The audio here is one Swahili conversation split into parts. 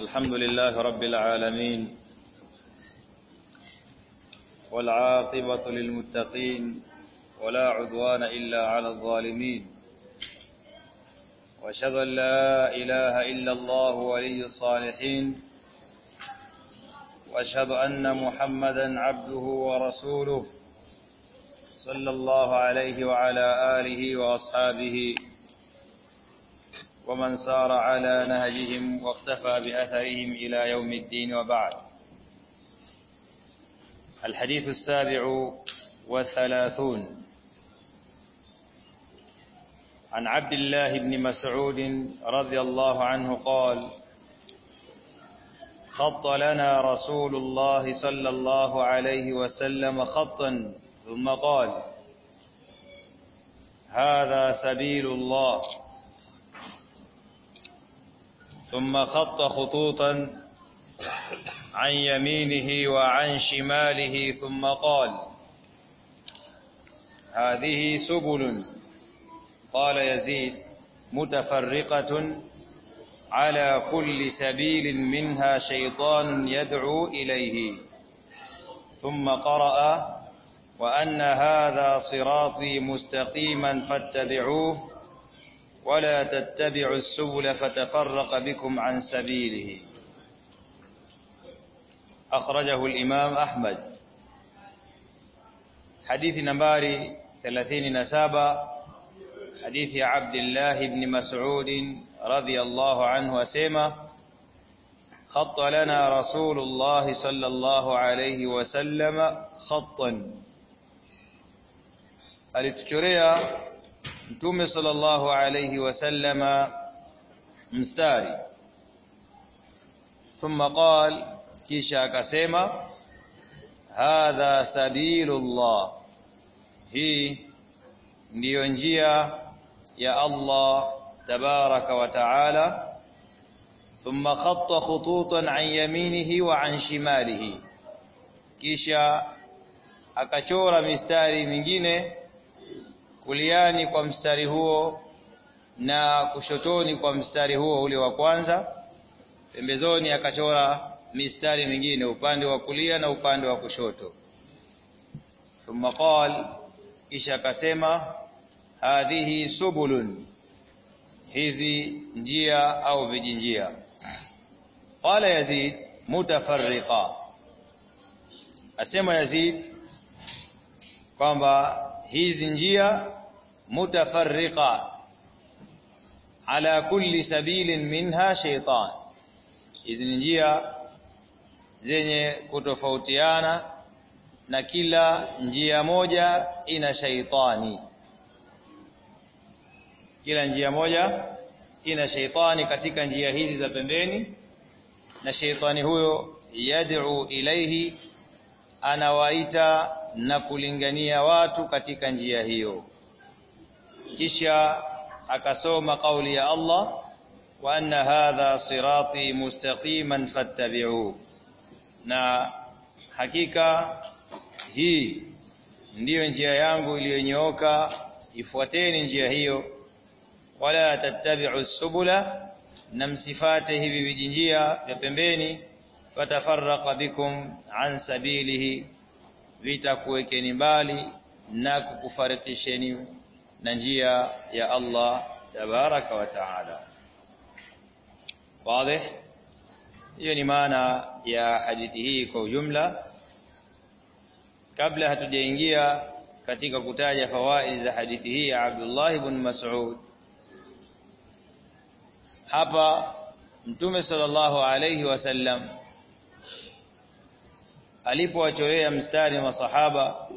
الحمد لله رب العالمين والعاقبة للمتقين ولا عدوان إلا على الظالمين وأشهد أن لا إله إلا الله ولي الصالحين وأشهد أن محمدا عبده ورسوله صلى الله عليه وعلى آله وأصحابه ومن سار على نهجهم واقتفى بأثرهم إلى يوم الدين وبعد. الحديث السابع والثلاثون. عن عبد الله بن مسعود رضي الله عنه قال خط لنا رسول الله صلى الله عليه وسلم خطا ثم قال هذا سبيل الله. ثم خط خطوطا عن يمينه وعن شماله ثم قال هذه سبل. قال يزيد متفرقة على كل سبيل منها شيطان يدعو إليه. ثم قرأ وأن هذا صراطي مستقيما فاتبعوه ولا تتبعوا السبل فتفرق بكم عن سبيله. أخرجه الإمام أحمد. حديث نمبر 37 حديث عبد الله بن مسعود رضي الله عنه أسيما خط لنا رسول الله صلى الله عليه وسلم خطا. alituchorea mtume sallallahu alayhi wasallama mstari thumma qal kisha akasema hadha sabilullah hii ndiyo njia ya Allah tabaraka wa taala thumma khatta khututan an yaminihi wa an shimalihi kisha akachora mistari mingine kuliani kwa mstari huo na kushotoni kwa mstari huo ule wa kwanza. Pembezoni akachora mistari mingine upande wa kulia na upande wa kushoto. Thumma qal kisha akasema hadhihi subulun. Hizi njia au vijinjia. Qala yazid mutafarriqa. Asema yazid kwamba hizi njia mutafarriqa ala kulli sabilin minha shaytan. Hizi njia zenye kutofautiana na kila njia moja ina shaitani. Kila njia moja ina shaitani katika njia hizi za pembeni na shaitani huyo yad'u ilaihi anawaita na kulingania watu katika njia hiyo. Kisha akasoma kauli ya Allah wa anna hadha sirati mustaqiman fattabi'u. Na hakika hii ndiyo njia yangu iliyonyooka ifuateni njia hiyo. Wala tattabi'u subula na msifate hivi vijinjia vya pembeni. Fatafarraqa bikum an sabilihi vitakuwekeni mbali na kukufarikisheni na njia ya Allah tabaraka wa taala wazi hiyo ni maana ya hadithi hii kwa ujumla kabla hatujaingia katika kutaja fawaid za hadithi hii ya Abdullah ibn Mas'ud hapa Mtume sallallahu alayhi wasallam alipowachorea mstari masahaba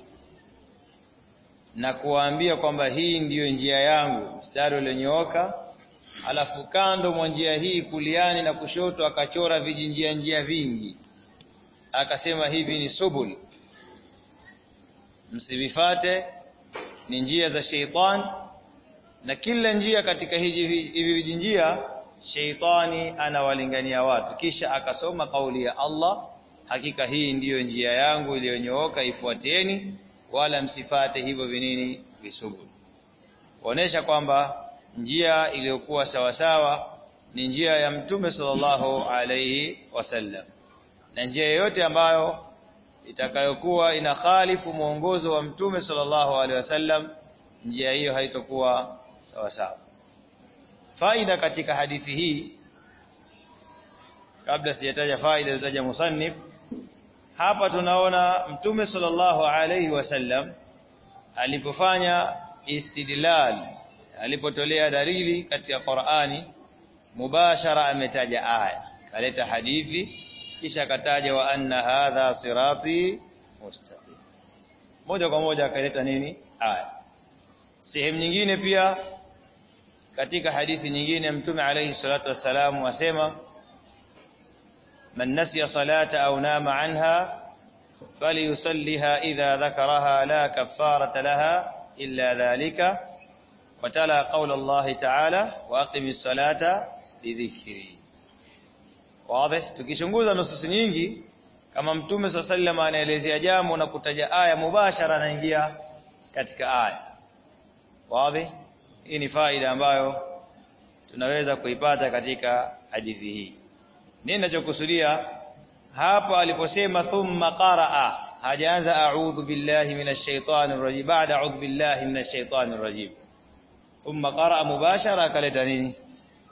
na kuwaambia kwamba hii ndiyo njia yangu mstari ulionyooka alafu kando mwa njia hii kuliani na kushoto akachora vijinjia njia vingi. Akasema hivi ni subul msivifate ni njia za sheitan na kila njia katika hivi vijinjia sheitani anawalingania watu. Kisha akasoma kauli ya Allah hakika hii ndiyo njia yangu iliyonyooka ifuatieni wala msifate hivyo vinini visubuli onesha kwamba njia iliyokuwa sawasawa ni njia ya mtume sallallahu alayhi wasallam. Na njia yoyote ambayo itakayokuwa ina khalifu mwongozo wa mtume sallallahu alaihi wasallam njia hiyo haitokuwa sawasawa. sawa faida katika hadithi hii kabla sijataja faida zitaja musannif hapa tunaona mtume sallallahu alaihi wasallam alipofanya istidlal alipotolea dalili katika Qur'ani mubashara ametaja aya kaleta hadithi kisha akataja wa anna hadha sirati mustaqim. Moja kwa moja akaleta nini? Aya. Sehemu nyingine pia katika hadithi nyingine mtume alayhi salatu wassalamu wasema من نسي صلاة أو نام عنها فليصلها إذا ذكرها لا كفارة لها إلا ذلك. وتلا قول الله تعالى وأقم الصلاة لذكري. واضح؟ تكشنغوزا نصص نينجي كما متومي صلى الله عليه وسلم أن يلزي أجام ونكتج آية مباشرة نينجيا كتك آية واضح إني فائدة أمبايو tunaweza kuipata katika hadithi hii. Nini ninachokusudia hapa aliposema thumma qaraa hajaanza a'udhu billahi minash shaitani rajim baada a'udhu billahi minash shaitani rajim thumma qaraa mubashara akaleta nini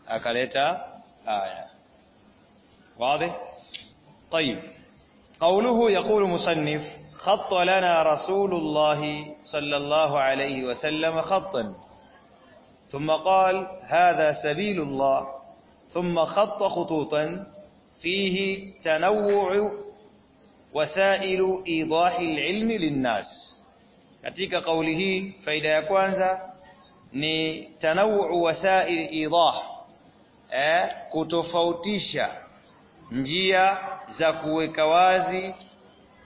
akaleta aya واضح طيب قوله يقول مصنف خط لنا رسول الله صلى الله عليه وسلم خطا ثم قال هذا سبيل الله ثم خط خطوطا فيه تنوع وسائل ايضاح العلم للناس katika kauli hii faida ya kwanza ni tanawwu wasail idah eh kutofautisha njia za kuweka wazi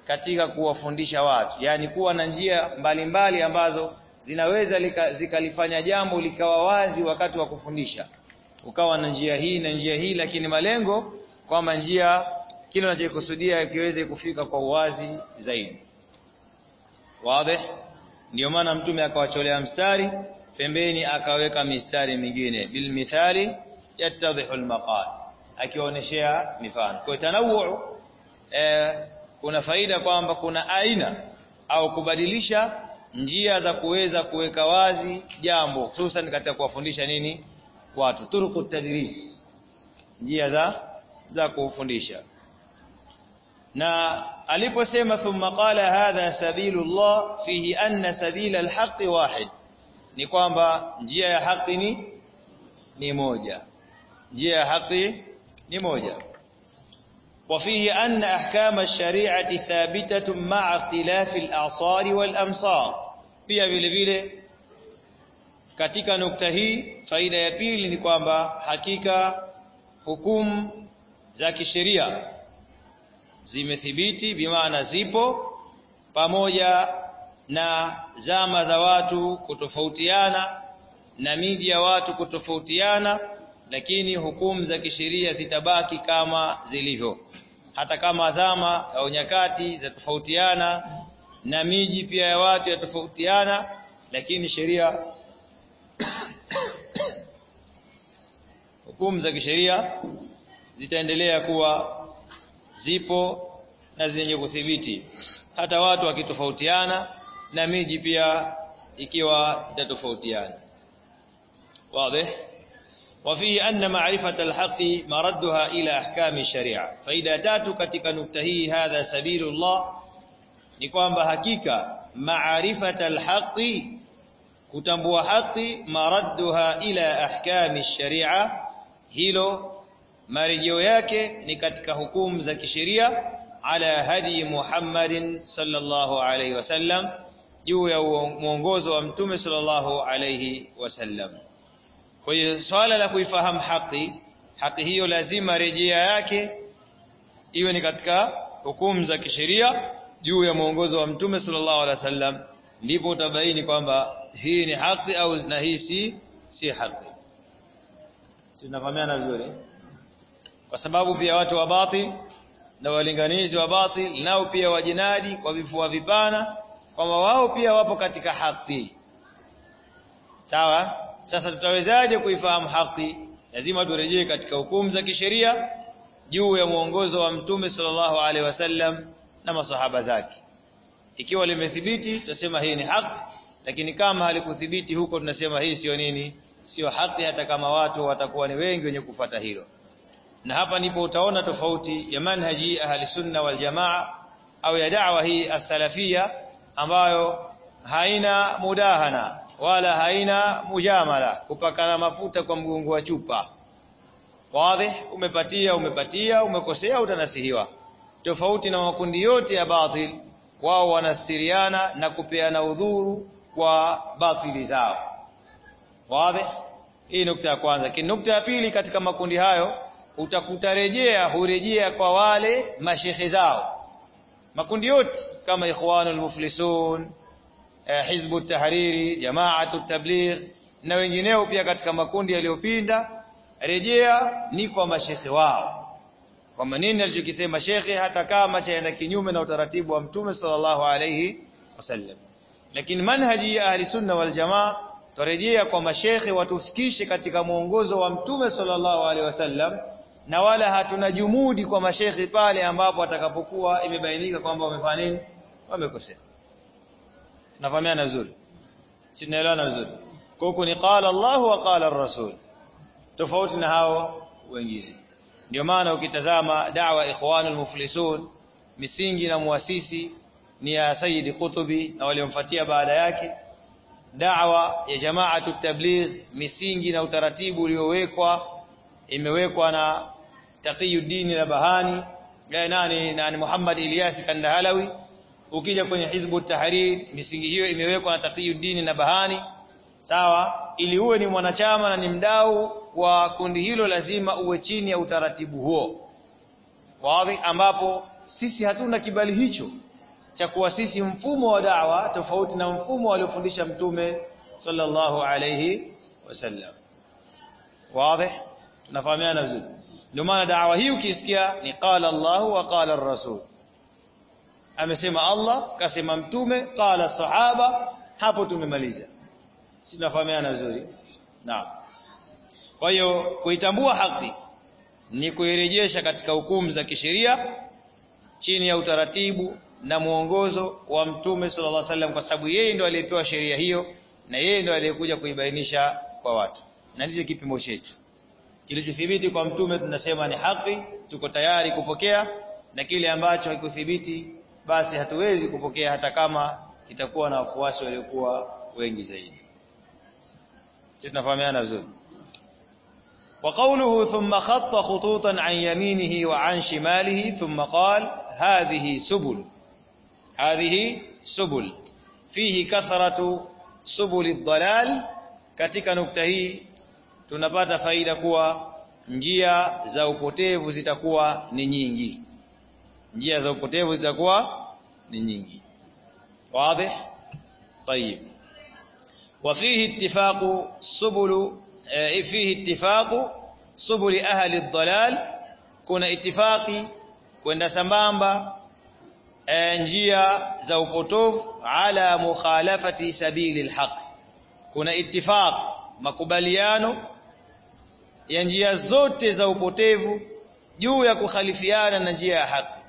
katika kuwafundisha watu yani kuwa na njia mbalimbali mbali ambazo zinaweza lika, zikalifanya jambo likawa wazi wakati wa kufundisha ukawa na njia hii na njia hii lakini malengo kwamba njia kile unachokusudia kiweze kufika kwa uwazi zaidi. Wazi. Ndio maana mtume akawacholea mstari pembeni akaweka mistari mingine. Bil mithali yattadhihu al maqal akiwaoneshea mifano. Kwa tanawu eh, kuna faida kwamba kuna aina au kubadilisha njia za kuweza kuweka wazi jambo hususan katika kuwafundisha nini? Watu. Turuku tadris njia za za kufundisha na aliposema thumma qala hadha sabilullah fihi anna sabila alhaqi wahid ni kwamba njia ya haki ni ni moja njia ya haki ni moja وفيه أن أحكام الشريعة ثابتة مع اختلاف الأعصار والأمصار pia vile vile katika nukta hii faida ya pili ni kwamba hakika hukumu za kisheria zimethibiti bimaana zipo pamoja na zama za watu kutofautiana na miji ya watu kutofautiana lakini hukumu za kisheria zitabaki kama zilivyo. Hata kama zama au nyakati za tofautiana na miji pia ya watu yatofautiana lakini sheria hukumu za kisheria zitaendelea kuwa zipo na zenye kuthibiti hata watu wakitofautiana na miji pia ikiwa itatofautiana wazi وفيه أن معرفة الحق مردها إلى أحكام الشريعة فإذا تاتوا katika nukta hii hadha sabilullah ni kwamba hakika maarifata alhaqi kutambua haki maradduha ila ahkami sharia hilo marejeo yake ni katika hukumu za kisheria ala hadi Muhammadin sallallahu alayhi wasallam juu ya mwongozo wa mtume sallallahu alayhi wasallam. Kwa hiyo swala la kuifahamu haki haki hiyo lazima rejea yake iwe ni katika hukumu za kisheria juu ya mwongozo wa mtume sallallahu alaihi wasallam ndipo utabaini kwamba hii ni haki au na hii si si haki. Sinafahamiana vizuri kwa sababu pia watu wa batil na walinganizi wa batil nao pia wajinadi kwa vifua vipana kwamba wao pia wapo katika haki. Sawa? Sasa tutawezaje kuifahamu haki? Lazima turejee katika hukumu za kisheria juu ya mwongozo wa mtume sallallahu alaihi wasallam na masahaba zake. Ikiwa limethibiti tutasema hii ni haki lakini kama halikuthibiti huko tunasema hii sio nini? Sio haki hata kama watu watakuwa ni wengi wenye kufata hilo na hapa ndipo utaona tofauti ya manhaji ahli sunna wal jamaa au ya da'wa hii as-salafia ambayo haina mudahana wala haina mujamala kupakana mafuta kwa mgongo wa chupa. Wazi umepatia umepatia umekosea utanasihiwa. Tofauti na makundi yote ya batil wao wanastiriana na kupeana udhuru kwa batili zao. Wazi hii nukta ya kwanza. Lakini nukta ya pili katika makundi hayo utakutarejea hurejea kwa wale mashehe zao. Makundi yote kama ikhwanul muflisun eh, hizbu tahriri jamaatu tabligh na wengineo pia katika makundi yaliyopinda rejea ni kwa mashehe wao. Kwa maneno alichokisema shekhe hata kama chaenda kinyume na utaratibu wa mtume sallallahu alayhi wasallam. Lakini manhaji ya ahli sunna wal jamaa turejea kwa mashehe watufikishe katika mwongozo wa mtume sallallahu alaihi wasallam na wala hatuna jumudi kwa mashekhi pale ambapo atakapokuwa imebainika kwamba wamefanya nini? Wamekosea. Tunafahamiana vizuri? Tunaelewana vizuri? Kwa huko ni qala Allah wa qala ar-rasul. Tofauti na hao wengine. Ndio maana ukitazama da'wa ikhwanul muflisun misingi na muasisi ni ya Sayyid Qutubi na waliomfuatia baada yake. Da'wa ya jama'atu tabligh misingi na utaratibu uliowekwa imewekwa na Taqiyuddin al-Bahani nani nani Muhammad Ilyas Kandahalawi. Ukija kwenye Hizbu Tahrir misingi hiyo imewekwa na Taqiyuddin na Bahani sawa ili uwe ni mwanachama na ni mdau wa kundi hilo lazima uwe chini ya utaratibu huo. Wazi ambapo sisi hatuna kibali hicho cha kuasisi mfumo wa da'wa tofauti na mfumo aliofundisha mtume sallallahu alayhi wasallam. Wazi tunafahamiana vizuri ndio maana da'wa hii ukisikia ni qala Allah wa qala ar-rasul. Amesema Allah kasema mtume qala sahaba hapo tumemaliza. Si tunafahamiana vizuri? Naam. Kwa hiyo kuitambua haki ni kuirejesha katika hukumu za kisheria chini ya utaratibu na muongozo wa mtume sallallahu alaihi wasallam kwa sababu yeye ndo aliyepewa sheria hiyo na yeye ndio aliyekuja kuibainisha kwa watu. Na ndicho kipimo chetu kilichothibiti kwa mtume tunasema ni haki tuko tayari kupokea na kile ambacho hakikuthibiti basi hatuwezi kupokea hata kama kitakuwa na wafuasi waliokuwa wengi zaidi tunafahamiana vizuri وقوله ثم خط خطوطا عن يمينه وعن شماله ثم قال هذه سبل هذه سبل فيه كثرة سبل الضلال katika nukta hii tunapata faida kuwa njia za upotevu zitakuwa ni nyingi njia za upotevu zitakuwa ni nyingi wazi طيب وفيه اتفاق سبل فيه اتفاق سبل أهل الضلال kuna itifaki kwenda sambamba njia za upotovu ala mukhalafati sabili alhaq kuna itifaq makubaliano ya njia zote za upotevu juu ya kukhalifiana na njia ya haki.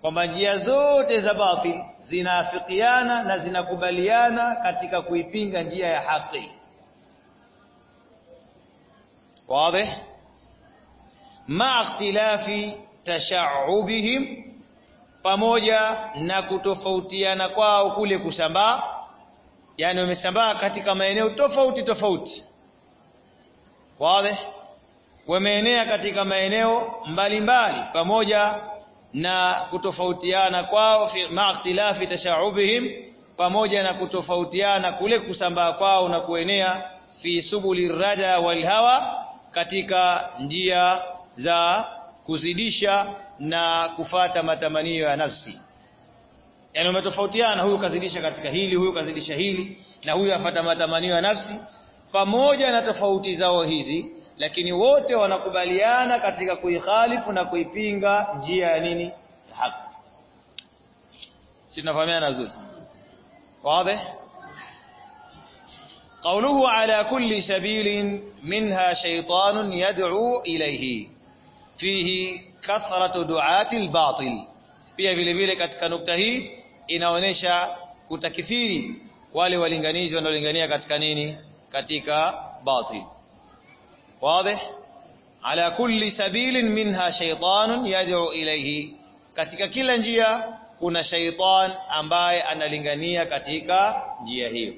Kwamba njia zote za batil zinaafikiana na zinakubaliana katika kuipinga njia ya haki. Wazi? Ma ikhtilafi tasha'ubihim pamoja na kutofautiana kwao kule kusambaa. Yani wamesambaa katika maeneo tofauti tofauti. Wazi wameenea katika maeneo mbalimbali pamoja na kutofautiana kwao fi ikhtilafi tasha'ubihim pamoja na kutofautiana kule kusambaa kwao na kuenea fi subuli rada wal hawa katika njia za kuzidisha na kufata matamanio ya nafsi. Yani umetofautiana huyu kazidisha katika hili huyu kazidisha hili na huyu afata matamanio ya nafsi pamoja na tofauti zao hizi lakini wote wanakubaliana katika kuikhalifu na kuipinga njia ya nini ya haki si tunafahamiana vizuri wazi قوله على كل سبيل منها شيطان يدعو إليه فيه كثرة دعاة الباطل pia vile vile katika nukta hii inaonyesha kutakithiri wale walinganizi wanaolingania katika nini katika batil Wazi ala kulli sabilin minha shaytanun yad'u ilayhi katika kila njia kuna shaitan ambaye analingania katika njia hiyo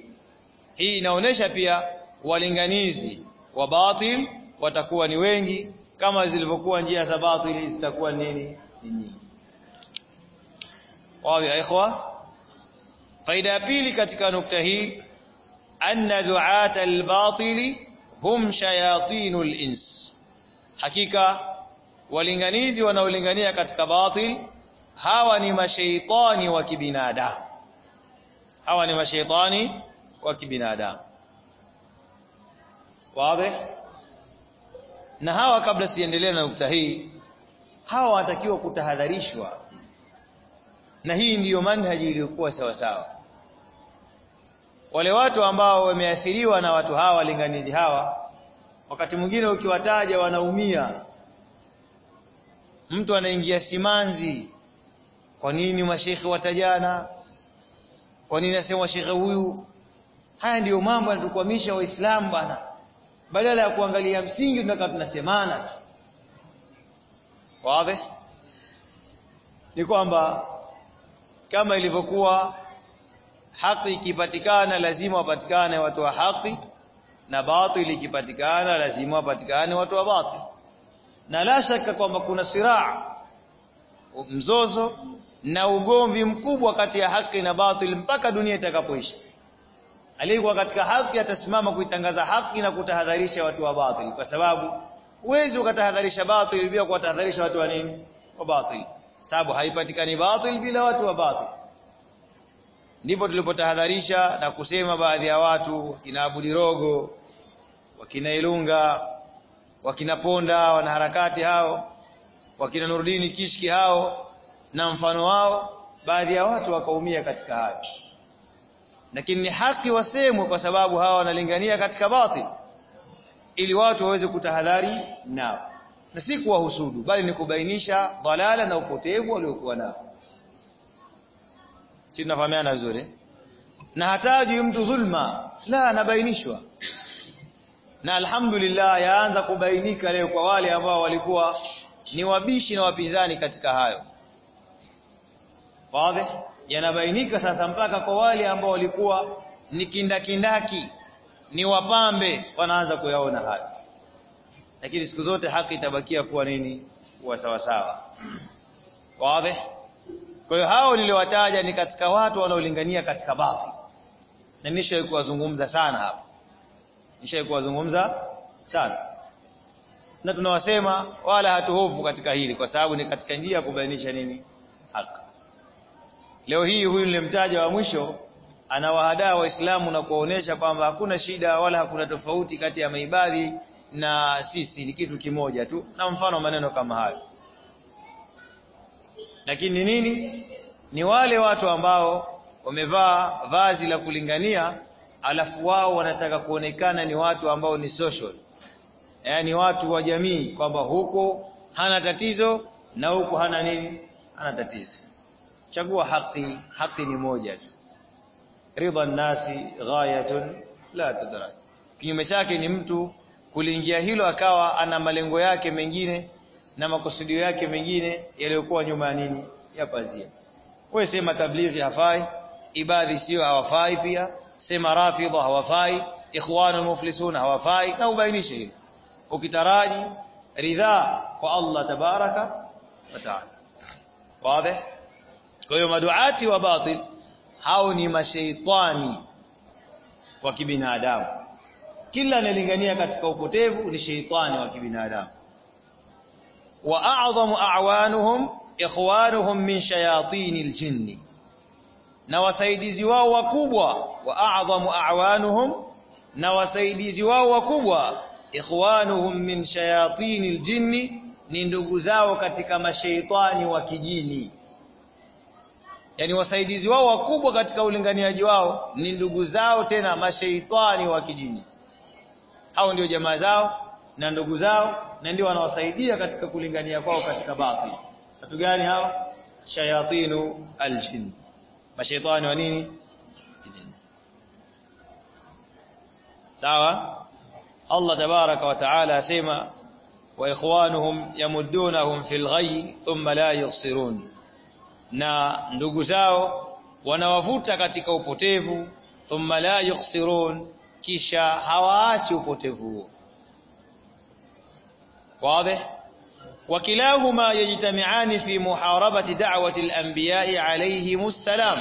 hii inaonyesha pia walinganizi wa batil watakuwa ni wengi kama zilivyokuwa njia za batil zitakuwa nini ni nyingi wazi ikhwa faida ya pili katika nukta hii anna du'ata al-batil hum shayatinul ins. Hakika walinganizi wanaolingania katika batil hawa ni mashaitani wa kibinadamu. Hawa ni mashaitani wa kibinadamu. Wazi? Na hawa kabla siendelee na nukta hii hawa wanatakiwa kutahadharishwa. Na hii ndiyo manhaji iliyokuwa sawa sawa wale watu ambao wameathiriwa na watu hawa walinganizi hawa wakati mwingine ukiwataja wanaumia. Mtu anaingia simanzi kwa nini mashekhe watajana? Kwa nini asema shekhe huyu? Haya ndiyo mambo yanatukwamisha waislamu bana. Badala ya kuangalia msingi tunataka tunasemana tu. Wazi? Ni kwamba kama ilivyokuwa haki ikipatikana lazima wapatikane watu wa haki na batili ikipatikana lazima wapatikane watu wa batili na la shaka kwamba kuna siraa mzozo na ugomvi mkubwa kati ya haki na batili mpaka dunia itakapoisha. Aliyekuwa katika haki atasimama kuitangaza haki na kutahadharisha watu wa batili kwa sababu huwezi ukatahadharisha batili bila kuwatahadharisha watu wa nini? Wa batili sababu haipatikani batili bila watu wa batil ndipo tulipotahadharisha na kusema baadhi ya watu wakina Abudirogo wakina Ilunga wakina Ponda wanaharakati hao wakina Nurdini Kishki hao na mfano wao baadhi ya watu wakaumia katika hayo lakini ni haki wasemwe kwa sababu hawa wanalingania katika batil ili watu waweze kutahadhari nao. Na si kuwahusudu bali ni kubainisha dhalala na upotevu waliokuwa nao si tunafahamiana vizuri. Na hataji mtu dhulma la anabainishwa. Na alhamdulillah yaanza kubainika leo kwa wale ambao walikuwa ni wabishi na wapinzani katika hayo. Wazi? Yanabainika sasa mpaka kwa wale ambao walikuwa ni kindakindaki ni wapambe wanaanza kuyaona hayo. Lakini siku zote haki itabakia kuwa nini? Kuwa sawa sawa wazi kwa hiyo hao niliowataja ni katika watu wanaolingania katika batil. Na nishawahi kuwazungumza sana hapa nishawahi kuwazungumza sana. Na tunawasema wala hatuhofu katika hili kwa sababu ni katika njia ya kubainisha nini? Haki. Leo hii huyu nilimtaja wa mwisho anawahadaa waislamu na kuwaonesha kwamba hakuna shida wala hakuna tofauti kati ya maibadhi na sisi. Ni kitu kimoja tu. Na mfano maneno kama hayo lakini nini? Ni wale watu ambao wamevaa vazi la kulingania alafu wao wanataka kuonekana ni watu ambao ni social. Yaani watu wa jamii kwamba huko hana tatizo na huko hana nini? Hana tatizo. Chagua haki haki ni moja tu. Ridha nasi ghayatun la tudrak. Kinyume chake ni mtu kuliingia hilo akawa ana malengo yake mengine na makusudio yake mengine yaliyokuwa nyuma ya nini? Ya pazia. Wewe sema tablighi hafai ibadhi sio hawafai pia. Sema rafidha hawafai ikhwanul muflisun hawafai na ubainishe hilo. Ukitaraji ridha kwa Allah tabaraka wa taala. Wazi? Kwa hiyo maduati wa batil hao ni mashaitani wa kibinadamu. Kila analingania katika upotevu ni sheitani wa kibinadamu wa a'dhamu a'wanuhum ikhwanuhum min shayatinil jinni na wasaidizi wao wakubwa wa a'dhamu a'wanuhum na wasaidizi wao wakubwa ikhwanuhum min shayatinil jinni ni ndugu zao katika mashaitani wa kijini. Yani wasaidizi wao wakubwa katika ulinganiaji wao ni ndugu zao tena mashaitani wa kijini. Hao ndio jamaa zao na ndugu zao na ndio wanawasaidia katika kulingania kwao katika batil. Watu gani hao shayatinu aljin mashaitani wa nini? Sawa? Allah tabaraka wa taala asema wa ikhwanuhum yamuddunahum fil ghayy thumma la yusirun na ndugu zao wanawavuta katika upotevu thumma la yusirun kisha hawaachi upotevu huo wazi وكلاهما يجتمعان في محاربة دعوة الأنبياء عليهم السلام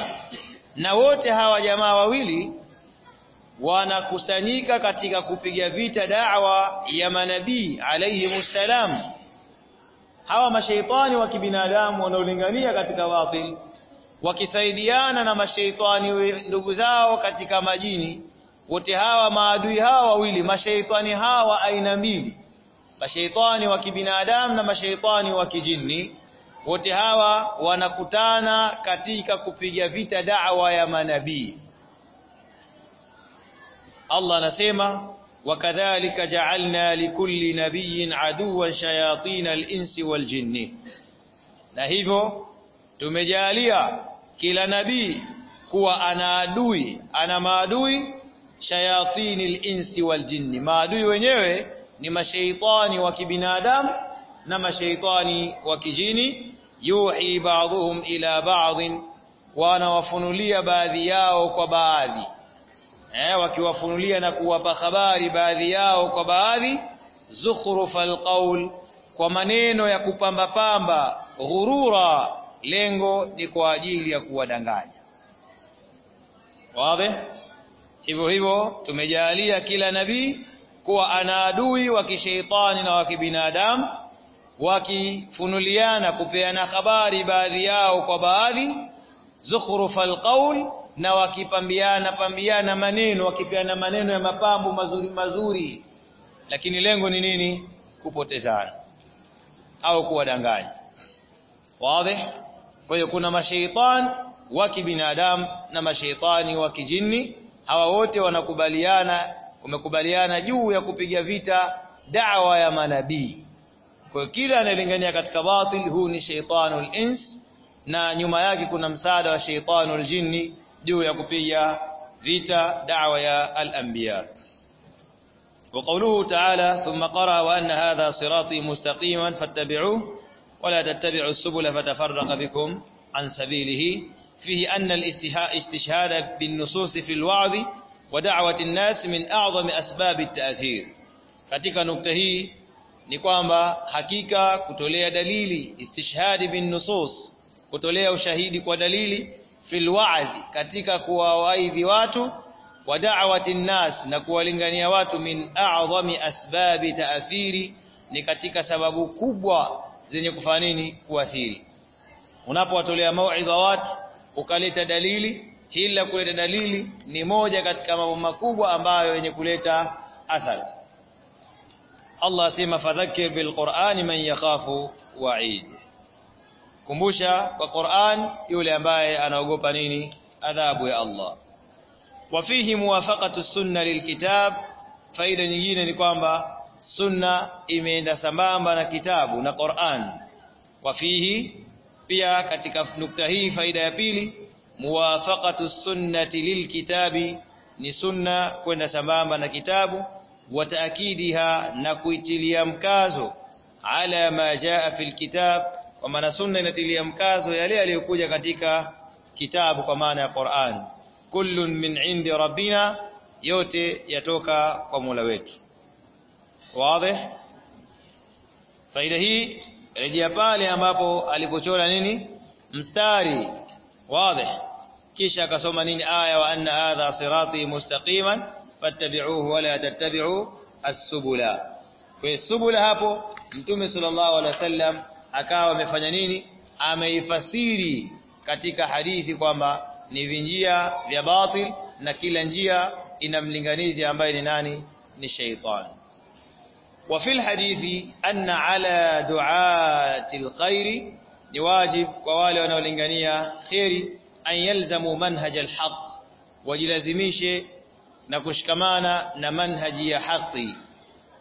na wote hawa jamaa wawili wanakusanyika katika kupiga vita da'wa ya manabii alayhi salam hawa mashaitani wa kibinadamu wanaolingania katika batil wakisaidiana na mashaitani ndugu zao katika majini wote hawa maadui hawa wawili mashaitani hawa aina mbili mashaitani wa kibinadamu na mashaitani wa kijini wote hawa wanakutana katika kupiga vita da'wa ya manabii. Allah anasema wakadhalika ja'alna likulli nabiyyin aduwan shayatin al-insi wal jinni na hivyo tumejalia kila nabii kuwa ana adui ana maadui shayatin al-insi wal jinni maadui wenyewe ni mashaitani wa kibinadamu na mashaitani wa kijini. Yuhi ba'dhum ila ba'd wanawafunulia baadhi yao kwa baadhi. Eh wakiwafunulia na kuwapa habari baadhi yao kwa baadhi. Zukhrufal qaul kwa maneno ya kupamba pamba ghurura. Lengo ni kwa ajili ya kuwadanganya. Wazi? Hivyo hivyo tumejalia kila nabii kuwa ana adui wa kisheitani na wa kibinadamu wakifunuliana kupeana habari baadhi yao kwa baadhi zukhrufal qaul na wakipambiana pambiana maneno wakipeana maneno ya mapambo mazuri mazuri. Lakini lengo ni nini? Kupotezana au kuwadanganya. Wazi? Kwa hiyo kuna mashaitan wa kibinadamu na mashaitani wa kijini hawa wote wanakubaliana wamekubaliana juu ya kupiga vita da'wa ya manabii kwa kila anayelingania katika batil huu ni shaitanul ins na nyuma yake kuna msaada wa shaitanul jinni juu ya kupiga vita da'wa ya al-anbiya وقوله تعالى ثم قرأ وأن هذا صراطي مستقيما فاتبعوه ولا تتبعوا السبل فتفرق بكم عن أن الاستشهاد بالنصوص في الوعظ wa da'wati an-nas min a'zami asbab at-ta'thir. Katika nukta hii ni kwamba hakika kutolea dalili istishhadi bin nusus kutolea ushahidi kwa dalili fil wa'd katika kuwawaidhi watu wa da'wati an-nas na kuwalingania watu min a'zami asbabi ta'thiri ni katika sababu kubwa zenye kufanya nini? Kuathiri. Unapowatolea mauidha watu ukaleta dalili hili la kuleta dalili ni moja katika mambo makubwa ambayo yenye kuleta athari Allah asema fadhakkir bilqur'ani man yakhafu wa'id. Kumbusha kwa Qur'an yule ambaye anaogopa nini? Adhabu ya Allah. Wa fihi muwafaqatu sunna lilkitab faida nyingine ni kwamba sunna imeenda sambamba na kitabu na Qur'an. Wa fihi pia katika nukta hii faida ya pili muwafaqatu sunnati lilkitabi ni sunna kwenda sambamba na kitabu wa taakidiha na kuitilia mkazo ala ma jaa fil kitab kwa maana sunna inatilia mkazo yale aliyokuja katika kitabu kwa maana ya Qur'an. Kullun min indi rabbina yote yatoka kwa Mola wetu. Wazi? Faida hii rejea pale ambapo alipochora nini? Mstari. Wazi kisha akasoma nini aya wa anna hadha sirati mustaqiman fattabi'uhu wa la tattabi'u as-subula kwa subula hapo mtume sallallahu alaihi wasallam akawa amefanya nini ameifasiri katika hadithi kwamba ni vinjia vya batil na kila njia ina mlinganizi ambaye ni nani ni shaytan وفي الحديث أن على دعاة الخير ni wajib kwa wale wanaolingania khairi an yalzamu manhaj alhaq wajilazimishe na kushikamana na manhaji ya haki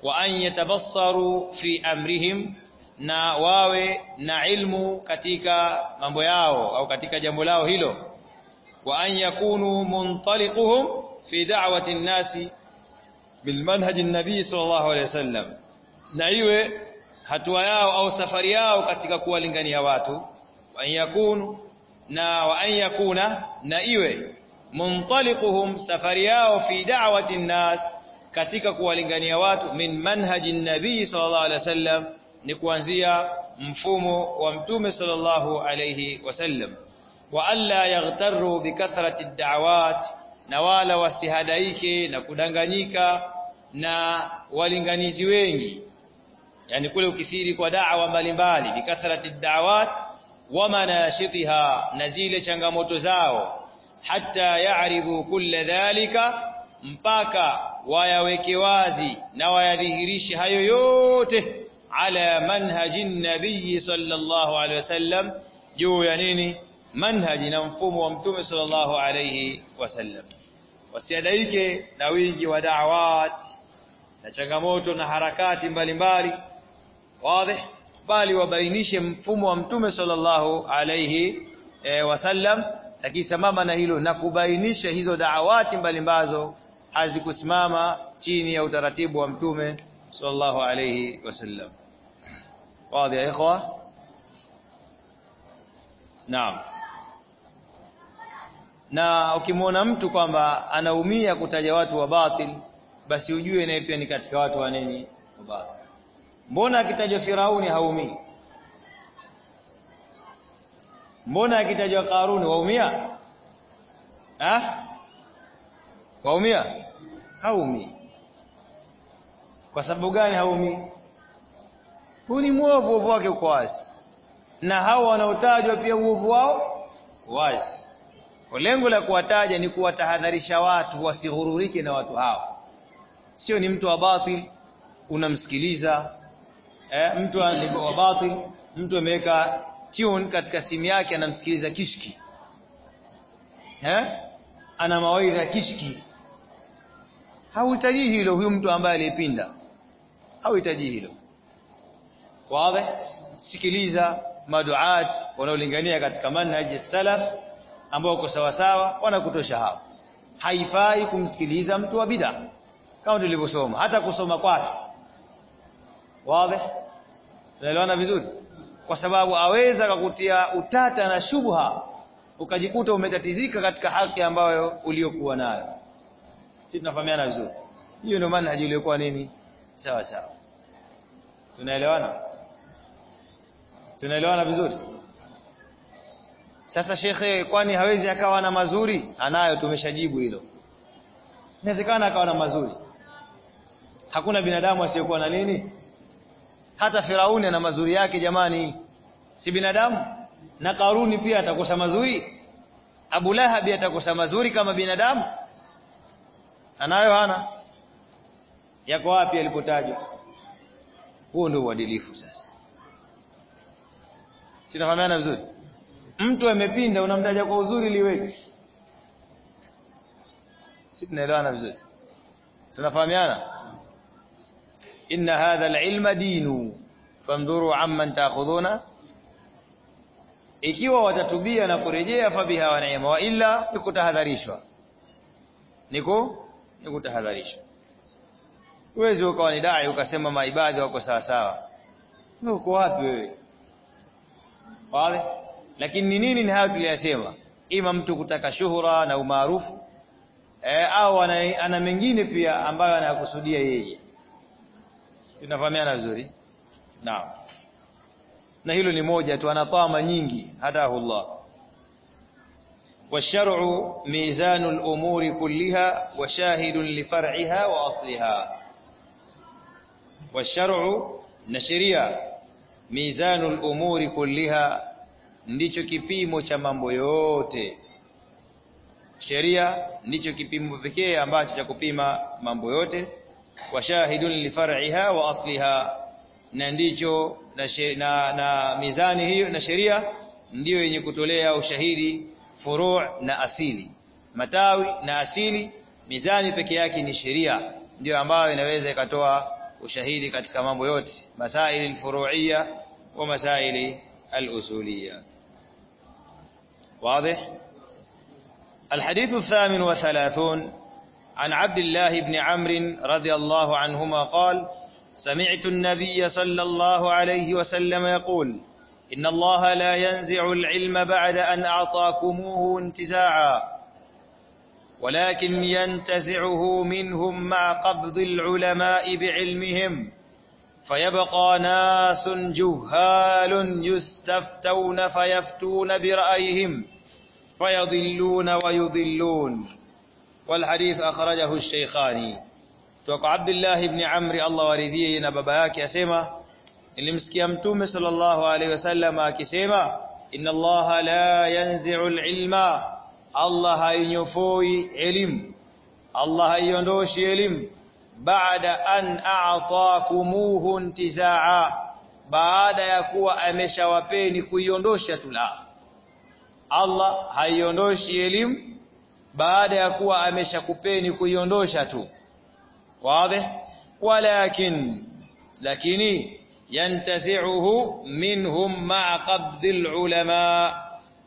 wa an yatabassaru fi amrihim na wawe na ilmu katika mambo yao au katika jambo lao hilo. Wa an yakunu muntaliquhum fi da'wati an-nasi bil manhaj an-nabi sallallahu alayhi wasallam na iwe hatua yao au safari yao katika kuwalingania watu. Wa an yakunu na wa an yakuna na iwe muntaliquhum safari yao fi da'wati an-nas katika kuwalingania watu min manhaji an-nabi sallallahu alaihi wasallam ni kuanzia mfumo wa mtume sallallahu alaihi wasallam. Wa alla yaghtarru bikathrati ad-da'awat na wala wasihadaike na kudanganyika na walinganizi wengi. Yani kule ukithiri kwa da'wa mbalimbali bikathrati ad-da'awat wa na zile changamoto zao hatta yaaribu kulla dhalika mpaka wayaweke wazi na wayadhihirishe hayo yote ala manhaji nabii sallallahu alaihi wasallam juu ya nini? Manhaji na mfumo wa mtume sallallahu alaihi wasallam wasiadaike na wingi wa da'awat na changamoto na harakati mbalimbali. Wazi bali wabainishe mfumo wa mtume sallallahu alayhi e, wasallam. Lakini sambamba na hilo na kubainisha hizo daawati mbalimbazo hazikusimama chini ya utaratibu wa mtume sallallahu alayhi wasallam. Wazi ya ikhwa? Naam. Na ukimwona mtu kwamba anaumia kutaja watu wa batil basi ujue naye pia ni katika watu wa nini wa batil mbona akitajwa firauni haumii? Mbona akitajwa karuni waumia? Ah waumia? Haumii. Kwa sababu gani haumii? Huu ni mwovu uovu wake uko wazi. Na hao wanaotajwa pia uovu wao wazi. Kwa lengo la kuwataja ni kuwatahadharisha watu wasighururike na watu hao. Sio ni mtu wa batil unamsikiliza eh, mtu wa batil mtu ameweka tune katika simu yake anamsikiliza kishki. Eh? ana mawaidha kishki. Hauhitaji hilo huyu mtu ambaye alipinda hauhitaji hilo. Wazi? Sikiliza maduat wanaolingania katika manhaji salaf ambao uko sawa sawa wanakutosha hapo haifai kumsikiliza mtu wa bid'a kama tulivyosoma hata kusoma kwake. Wazi tunaelewana vizuri? Kwa sababu aweza kukutia utata na shubha ukajikuta umetatizika katika haki ambayo uliyokuwa nayo. Sisi tunafahamiana vizuri? Hiyo ndio maana manhaji iliyokuwa nini? Sawa sawa. Tunaelewana? Tunaelewana vizuri? Sasa shekhe kwani hawezi akawa na mazuri? Anayo tumeshajibu hilo. Inawezekana akawa na mazuri. Hakuna binadamu asiyekuwa na nini hata Firauni ana mazuri yake jamani. Si binadamu? Na Karuni pia atakosa mazuri? Abu Lahab atakosa mazuri kama binadamu? Anayo hana. Yako wapi alipotajwa huo ndio uadilifu sasa. Sinafahamiana vizuri? Mtu amepinda unamtaja kwa uzuri liweje? Si tunaelewana vizuri? Tunafahamiana inna hadha alilma dinu fandhuru amman takhudhuna ikiwa watatubia na kurejea fabiha wa neema wa illa nikutahadharishwa niko nikutahadharishwa uwezi ukawa ni dai ukasema maibadhi wako sawa sawa uko wapi wewe wale lakini ni nini ni hayo tuliyasema ima mtu kutaka shuhura na umaarufu eh, au ana, ana mengine pia ambayo anayakusudia yeye sinafahamiana vizuri naam na hilo ni moja tu anatama nyingi hadahu Allah والشرع ميزان الأمور كلها وشاهد لفرعها وأصلها والشرع نشريا ميزان الأمور كلها ndicho kipimo cha mambo yote sheria ndicho kipimo pekee ambacho cha kupima mambo yote wa shahidun li far'iha wa asliha na ndicho na, na, na mizani hiyo na sheria ndiyo yenye kutolea ushahidi furu' na asili matawi na asili mizani peke yake ni sheria ndio ambayo inaweza ikatoa ushahidi katika mambo yote masaili alfuru'iyya wa masaili alusuliyya واضح الحديث الثامن وثلاثون عن عبد الله بن عمرو رضي الله عنهما قال سمعت النبي صلى الله عليه وسلم يقول إن الله لا ينزع العلم بعد أن أعطاكموه انتزاعا ولكن ينتزعه منهم مع قبض العلماء بعلمهم فيبقى ناس جهال يستفتون فيفتون برأيهم فيضلون ويضلون. والحديث أخرجه الشيخاني. توقع عبد الله بن عمري الله ورذيه نبابا ياكي أسيما اللي مسكي أمتوم صلى الله عليه وسلم أكسيما إن الله لا ينزع العلم. الله أن يفوي علم. الله أن يندوش علم. بعد أن أعطاكموه انتزاعا. بعد يكوى أمشا وبيني كي يندوش الله هاي يندوش علم. Baada ya kuwa ameshakupeni kuiondosha tu. Wazi? Walakin lakini yantazi'uhu minhum ma'a qabdil ulama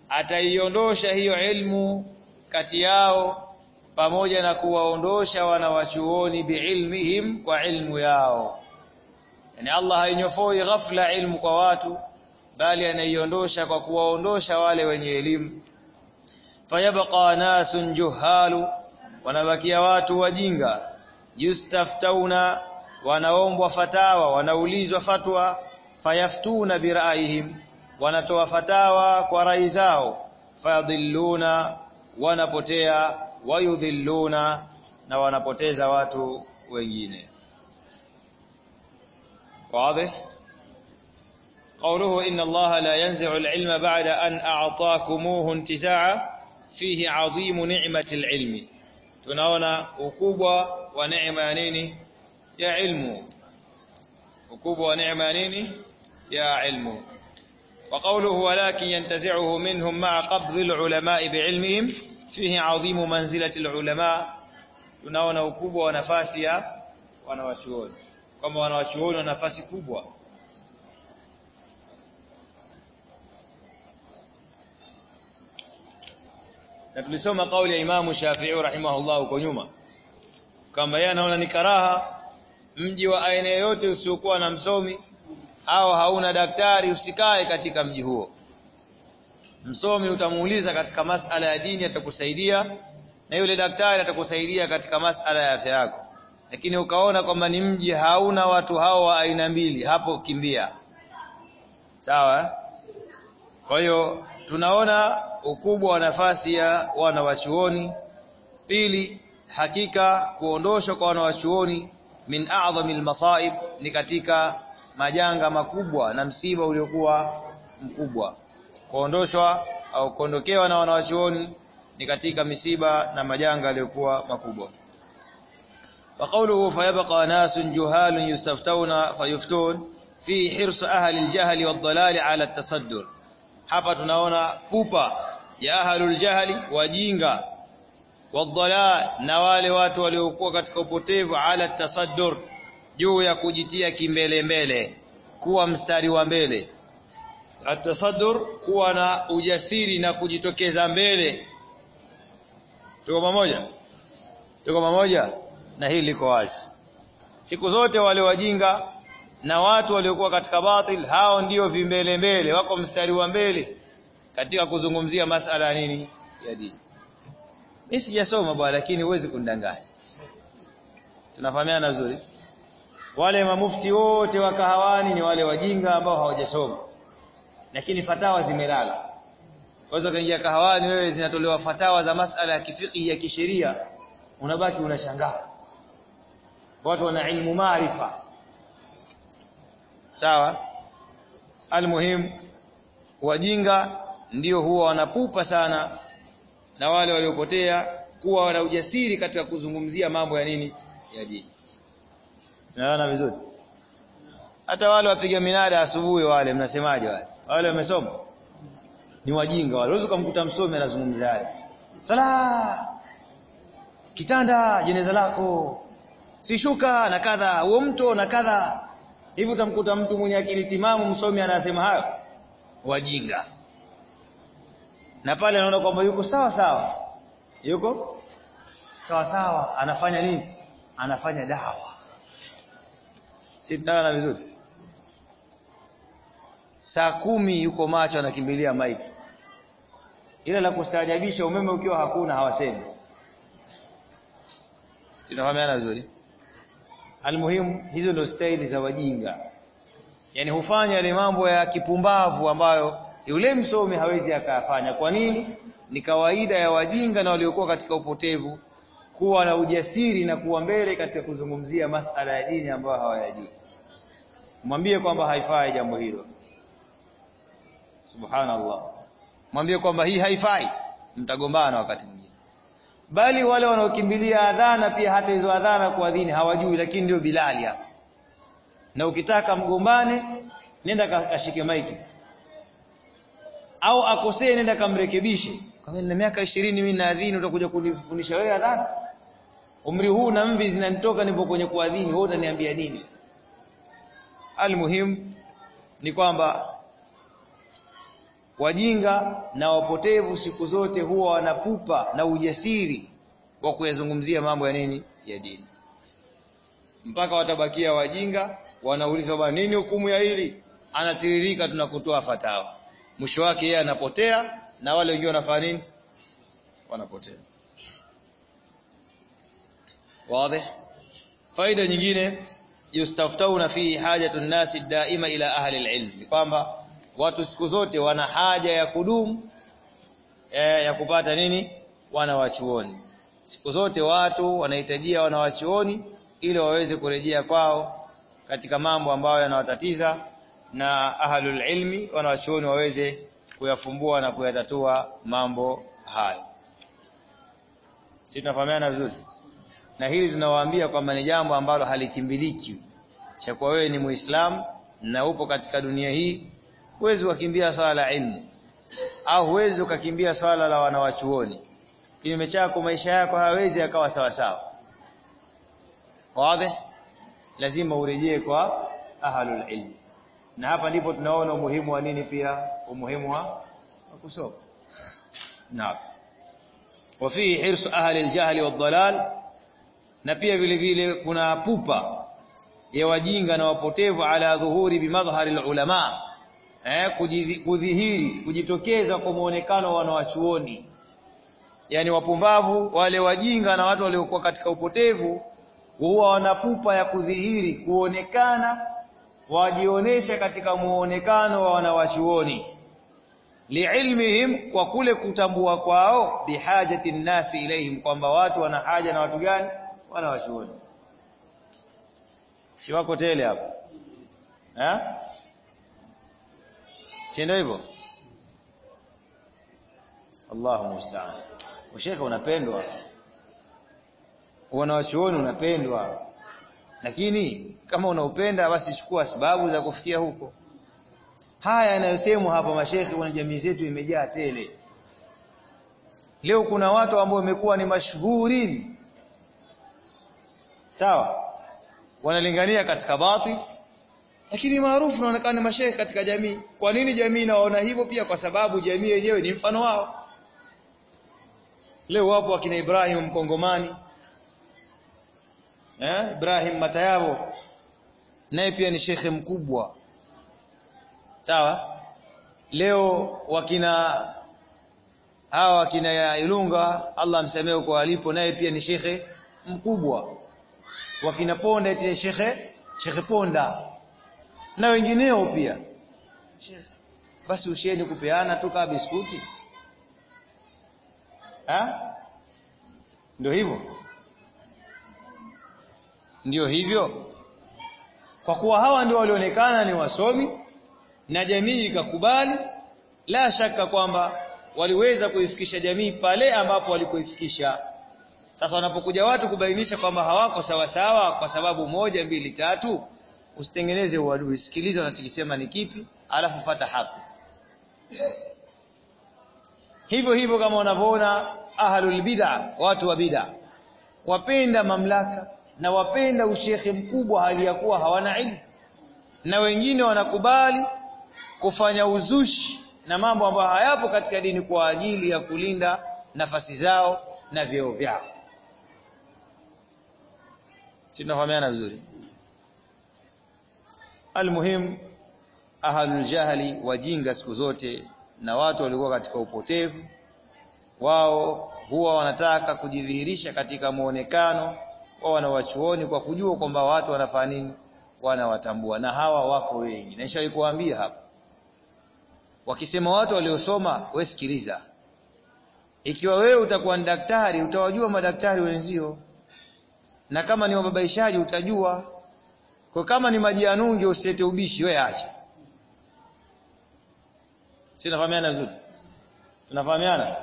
ataiondosha hiyo ilmu kati yao pamoja na kuwaondosha wanawachuoni biilmihim kwa ilmu yao. Yani Allah hainyofoi ghafla ilmu kwa watu bali anaiondosha kwa kuwaondosha wale wenye elimu fayabqa nasun juhalu wanabakia watu wajinga yustaftauna wanaombwa fatawa wanaulizwa fatwa fayaftuna biraihim wanatoa fatawa kwa rai zao fayadhilluna wanapotea wayudhilluna na wanapoteza watu wengine واضح قوله إن الله لا ينزع العلم بعد أن أعطاكموه انتزاعا فيه عظيم نعمة العلم. تناولا أكوبة ونعمة نيني يا علم. أكوبة ونعمة نيني يا علم. وقوله ولكن ينتزعه منهم مع قبض العلماء بعلمهم فيه عظيم منزلة العلماء. تناولا أكوبة ونفاسية ونواتيون. كما ونواتيون ونفاسي كوبة. Na tulisoma kauli ya Imamu Shafi'i rahimahullah huko nyuma. Kwamba yeye anaona ni karaha mji wa aina yoyote usiokuwa na msomi au hauna daktari usikae katika mji huo. Msomi utamuuliza katika masala ya dini atakusaidia na yule daktari atakusaidia katika masala ya afya yako. Lakini ukaona kwamba ni mji hauna watu hao wa aina mbili hapo kimbia. Sawa kwa hiyo tunaona ukubwa wa nafasi ya wanawachuoni pili hakika kuondoshwa kwa wanawachuoni min a'dhami almasaib ni katika majanga makubwa na msiba uliokuwa mkubwa kuondoshwa au kuondokewa na wanawachuoni ni katika misiba na majanga yaliyokuwa makubwa وقوله فيبقى ناس جهال يستفتون فيفتون في حرص أهل الجهل والضلال على التصدر hapa tunaona pupa ya ahlul jahli wajinga wadhalal na wale watu waliokuwa katika upotevu ala tasaddur juu ya kujitia kimbele mbele kuwa mstari wa mbele. Atasaddur kuwa na ujasiri na kujitokeza mbele. Tuko pamoja? Tuko pamoja? Na hili liko wazi. Siku zote wale wajinga na watu waliokuwa katika batil hao ndio vimbele mbele wako mstari wa mbele katika kuzungumzia masala nini? Ya dini. Mimi sijasoma bwana lakini huwezi kundanganya. Tunafahamiana vizuri? Wale mamufti wote wa kahawani ni wale wajinga ambao hawajasoma. Lakini fatawa zimelala. Waweza kaingia kahawani wewe zinatolewa fatawa za masala ya kifiki ya kisheria unabaki unashangaa. Watu wana ilmu maarifa. Sawa? Almuhim wajinga ndio huwa wanapupa sana na wale waliopotea kuwa wana ujasiri katika kuzungumzia mambo ya nini ya dini. Naona vizuri? Hata wale wapiga minada asubuhi wale mnasemaje wale? Wale wamesoma? Ni wajinga wale. Unaweza kumkuta msomi anazungumza haya sala! Kitanda jeneza lako. Sishuka na kadha huo mto na kadha. Hivi utamkuta mtu mwenye akili timamu msomi anasema hayo? Wajinga na pale anaona kwamba yuko sawa sawa. Yuko? Sawa sawa. Anafanya nini? Anafanya dawa. Si tunaona vizuri? Saa kumi yuko macho anakimbilia mike ila la kustaajabisha umeme ukiwa hakuna hawasemi tunafahamiana vizuri? Almuhimu hizo ndio staili za wajinga. Yani hufanya yale mambo ya kipumbavu ambayo yule msomi hawezi akayafanya. Kwa nini? Ni kawaida ya wajinga na waliokuwa katika upotevu kuwa na ujasiri na kuwa mbele katika kuzungumzia masala ya dini ambayo hawayajui. Mwambie kwamba haifai jambo hilo. Subhanallah. Mwambie kwamba hii haifai mtagombana wakati mwingine. Bali wale wanaokimbilia adhana pia hata hizo adhana kuadhini hawajui lakini ndio Bilali hapa. Na ukitaka mgombane nenda kashike maiki au akosee nenda kamrekebishe. Kama nina miaka 20 mimi naadhini utakuja kunifundisha wewe adhana. Umri huu na mvi zinanitoka nipo kwenye kuadhini. Wewe utaniambia nini? Almuhim ni kwamba wajinga na wapotevu siku zote huwa wanapupa na ujasiri wa kuyazungumzia mambo ya nini? Ya dini. Mpaka watabakia wajinga wanauliza bwana nini hukumu ya hili? Anatiririka tunakutoa fatawa mwisho wake yeye anapotea na wale wengine wanafanya nini? Wanapotea. Wazi. Faida nyingine yustaftauna fi hajatu nasi daima ila ahli alilm. Ni kwamba watu siku zote wana haja ya kudumu eh, ya kupata nini? Wanawachuoni. Siku zote watu wanahitajia wanawachuoni ili waweze kurejea kwao katika mambo ambayo yanawatatiza na ahlul ilmi wanawachuoni waweze kuyafumbua na kuyatatua mambo hayo. Sisi tunafahamiana vizuri? Na hili tunawaambia kwamba ni jambo ambalo halikimbiliki. Cha kuwa wewe ni muislamu na upo katika dunia hii huwezi ukakimbia swala la ilmu. Au huwezi ukakimbia swala la wanawachuoni. Kinyume chako maisha yako hayawezi yakawa sawasawa. sawa. Wazi? Lazima urejee kwa ahlul ilm na hapa ndipo tunaona umuhimu wa nini pia? Umuhimu wa kusoma naam wafihi hirsu ahli aljahli wadhalal na pia vile vile kuna pupa ya wajinga na wapotevu ala dhuhuri bimadhhari alulama eh kudhihiri kujitokeza kwa muonekano wa wanawachuoni. Yani wapumbavu wale wajinga na watu waliokuwa katika upotevu huwa wana pupa ya kudhihiri kuonekana wajionesha katika muonekano wa wanawachuoni. Liilmihim kwa kule kutambua kwao bihajati nnasi ilaihim kwamba watu wana haja na watu gani? Wanawachuoni. Si wako tele hapo? Eh si ndio hivyo? Allahu musta'an. Usheka unapendwa. Wanawachuoni unapendwa lakini kama unaupenda basi chukua sababu za kufikia huko. Haya yanayosemwa hapa mashekhi kwenye jamii zetu imejaa tele. Leo kuna watu ambao wamekuwa ni mashuhuri sawa? Wanalingania katika batil lakini maarufu naonekana ni mashehe katika jamii. Kwa nini jamii inawaona hivyo? Pia kwa sababu jamii yenyewe ni mfano wao. Leo wapo akina Ibrahim mkongomani eh Ibrahim Matayabo. Naye pia ni shekhe mkubwa. Sawa? Leo wakina hawa wakina Ilunga Allah amsamehe kwa alipo naye pia ni shekhe mkubwa. Wakina Ponda eti shekhe shekhe Ponda. Na wengineo pia. Basi usheni kupeana tu kaa biskuti. Ha? Ndio hivyo ndio hivyo. Kwa kuwa hawa ndio walionekana ni wasomi na jamii ikakubali la shaka kwamba waliweza kuifikisha jamii pale ambapo walikoifikisha sasa wanapokuja watu kubainisha kwamba hawako sawa sawa kwa sababu moja mbili tatu usitengeneze uadui. Sikiliza wanachokisema ni kipi alafu fata haki. Hivyo hivyo kama wanavyoona ahlul bid'a watu wa bid'a wapenda mamlaka na wapenda ushekhe mkubwa hali ya kuwa hawana ilmu. Na wengine wanakubali kufanya uzushi na mambo ambayo hayapo katika dini kwa ajili ya kulinda nafasi zao na vyeo vyao. Si tunafahamiana vizuri? Almuhim ahlul jahli wajinga siku zote na watu walikuwa katika upotevu. Wao huwa wanataka kujidhihirisha katika muonekano wa wanawachuoni kwa kujua kwamba watu wanafanya nini wanawatambua. Na hawa wako wengi. Na hapa. Wakisema watu waliosoma wewe sikiliza. Ikiwa wewe utakuwa ni daktari utawajua madaktari wenzio. Na kama ni wababaishaji utajua. Kwa kama ni maji ya usete ubishi wewe acha. Si vizuri? Tunafahamiana?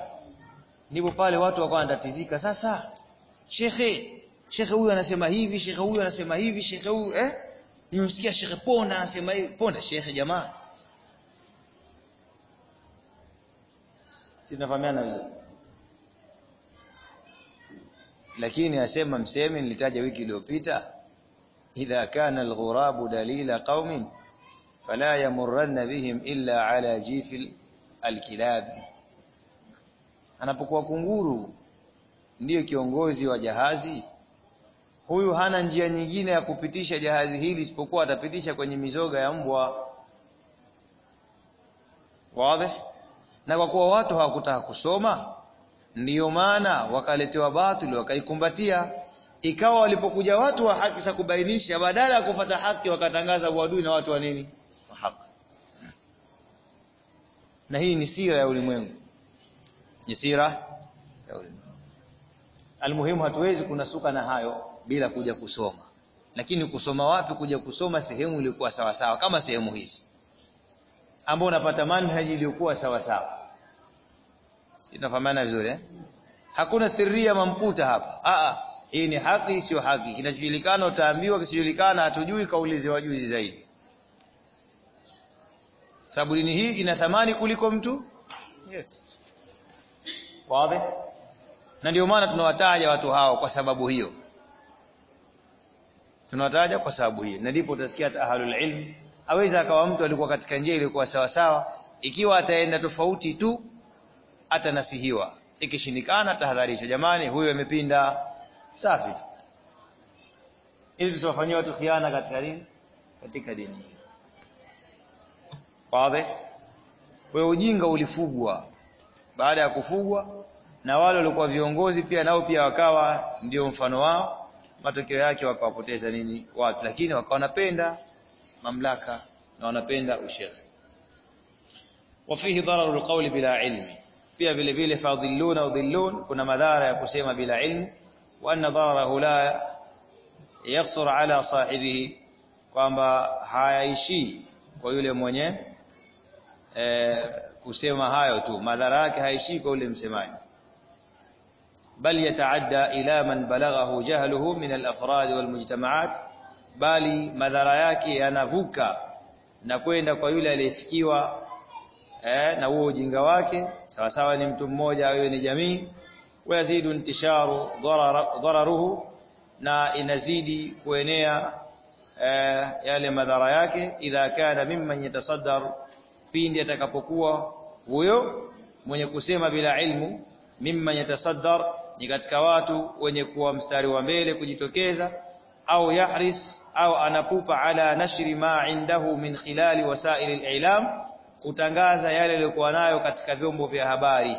Ndipo pale watu wakawa wanatatizika. Sasa shekhe shekhe huyu anasema hivi shekhe huyu anasema hivi shekhe huyu eh? Nimemsikia shekhe ponda anasema hivi. Ponda shekhe jamaa. Si vizuri. Lakini asema msemi nilitaja wiki iliyopita idha kana alghurabu dalila qaumin fala yamurranna bihim illa ala jifil alkilabi. Anapokuwa kunguru ndiyo kiongozi wa jahazi huyu hana njia nyingine ya kupitisha jahazi hili isipokuwa atapitisha kwenye mizoga ya mbwa. Wazi? Na kwa kuwa watu hawakutaka kusoma ndiyo maana wakaletewa batili wakaikumbatia. Ikawa walipokuja watu wa haki za kubainisha badala ya kufata haki wakatangaza uadui na watu wa nini? Wa haki. Na hii ni sira ya ulimwengu. Ni sira ya ulimwengu. Almuhimu hatuwezi kunasuka na hayo bila kuja kusoma lakini kusoma wapi kuja kusoma sehemu iliyokuwa sawa sawa kama sehemu hizi ambao unapata manhaji iliyokuwa sawa sawa Sinafahamana vizuri eh? Hakuna sirria mamkuta hapa. Aa, hii ni haki sio haki. Kinachojulikana utaambiwa, kisijulikana hatujui, kaulize wajuzi zaidi. Sababu dini hii ina thamani kuliko mtu yote. Wazi? Na ndio maana tunawataja watu hao kwa sababu hiyo. Tunawataja kwa sababu hii, Na ndipo utasikia hata ahlul ilm aweza akawa mtu alikuwa katika njia iliyokuwa sawa sawa ikiwa ataenda tofauti tu atanasihiwa. Ikishindikana tahadharisha. Jamani huyo amepinda. Safi tu. Ili tusiwafanyie watu khiana katika dini katika dini wazi? Wewe ujinga ulifugwa. Baada ya kufugwa na wale walikuwa viongozi pia nao pia wakawa ndio mfano wao matokeo yake wakawapoteza nini? Watu, lakini wakawa wanapenda mamlaka na wanapenda ushehe. Wafihi dhararu alqawli bila ilmi, pia vile vile fadhilluna udhillun, kuna madhara ya kusema bila ilmi. Wa anna dhararahu la yakhsur ala sahibihi, kwamba hayaishi kwa yule mwenye e, kusema hayo tu, madhara yake haishi kwa yule msemaji yataadda ila man balaghahu jahluhu min al-afrad wal mujtama'at bali madhara yake yanavuka na kwenda kwa yule aliyefikiwa eh, na huo ujinga wake. Sawa sawa ni mtu mmoja au ni jamii. Wayazidu intisharu dhararuhu na inazidi kuenea eh, yale madhara yake. Idha kana mimman yatasaddar pindi atakapokuwa huyo mwenye kusema bila ilmu mimman yatasaddar ni katika watu wenye kuwa mstari wa mbele kujitokeza au yahris au anapupa ala nashri ma indahu min khilali wasaili al-i'lam kutangaza yale yaliyokuwa nayo katika vyombo vya habari.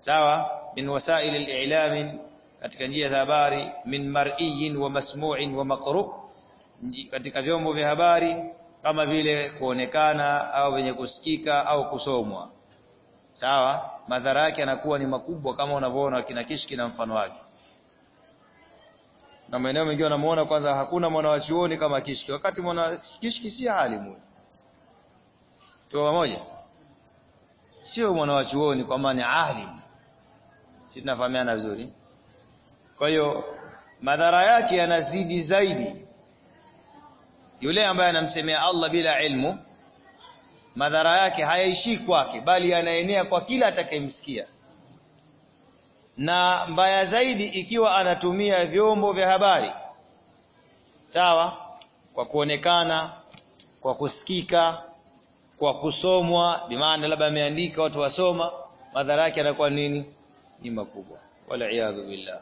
Sawa? Min wasaili al-i'lam katika njia za habari min mar'iyin wa masmu'in wa maqru katika vyombo vya habari kama vile kuonekana au venye kusikika au kusomwa sawa? Madhara yake yanakuwa ni makubwa kama unavyoona kina kishki na mfano wake. Na maeneo mengine unamuona kwanza hakuna mwana wa chuoni kama kishki. Wakati mwana kishki si alimu tuko pamoja? Sio mwana wa chuoni kwa maana alim si tunafahamiana vizuri. Kwa hiyo madhara yake yanazidi zaidi. Yule ambaye anamsemea Allah bila ilmu madhara yake hayaishii kwake bali yanaenea kwa kila atakayemsikia. Na mbaya zaidi ikiwa anatumia vyombo vya habari sawa kwa kuonekana kwa kusikika kwa kusomwa bimaana labda ameandika watu wasoma madhara yake yanakuwa nini? Ni makubwa. Wala billah.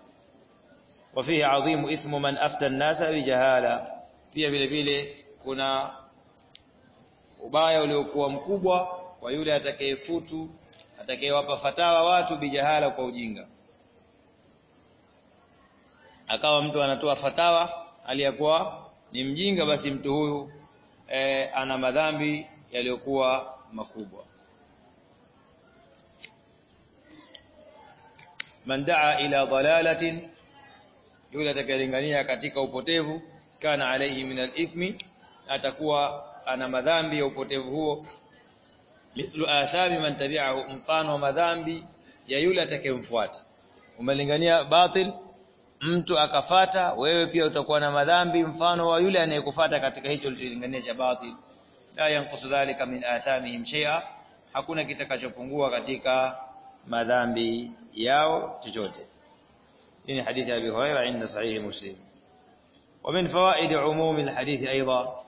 Wa fihi adhimu ithmu man afta an-nasa bijahala pia vile vile kuna ubaya uliokuwa mkubwa kwa yule atakayefutu atakayewapa fatawa watu bijahala kwa ujinga. Akawa mtu anatoa fatawa aliyakuwa ni mjinga basi mtu huyu e, ana madhambi yaliyokuwa makubwa. Man daa ila dalalatin yule atakayelingania katika upotevu kana alayhi min alithmi atakuwa ana madhambi ya upotevu huo mithlu athami man tabi'ahu mfano wa madhambi ya yule atakayemfuata umelingania batil mtu akafata wewe pia utakuwa na madhambi mfano wa yule anayekufuata katika hicho ulicholingania cha batil la yanqusu dhalika min athamihim shay'a hakuna kitakachopungua katika madhambi yao chochote hii ni hadithi ya Abi Hurairah inda sahih Muslim ومن فوائد عموم الحديث ايضا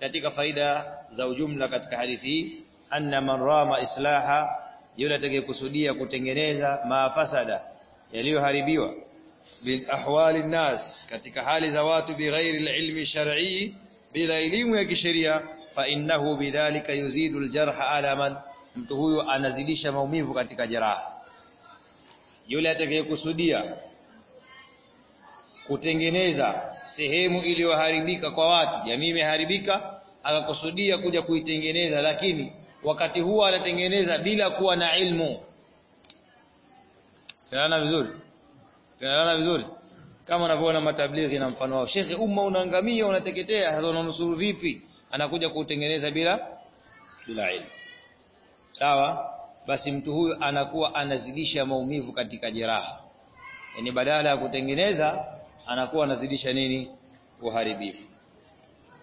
katika faida za ujumla katika hadithi hii anna man rama islaha yule atakayekusudia kutengeneza maafasada yaliyoharibiwa bil ahwali nas katika hali za watu bighairi alilmi shar'i bila elimu ya kisheria fa innahu bidhalika yuzidu aljarha alaman mtu huyo anazidisha maumivu katika jeraha. Yule atakayekusudia kutengeneza sehemu iliyoharibika kwa watu. Jamii imeharibika akakusudia kuja kuitengeneza lakini wakati huo anatengeneza bila kuwa na ilmu. Tunaona vizuri? Tunaona vizuri? Kama unavyoona matablighi na mfano wao. Shekhe umma unaangamia unateketea. Sasa unanusuru vipi? Anakuja kutengeneza bila bila ilmu. Sawa? Basi mtu huyu anakuwa anazidisha maumivu katika jeraha. Yani badala ya kutengeneza anakuwa anazidisha nini? Uharibifu.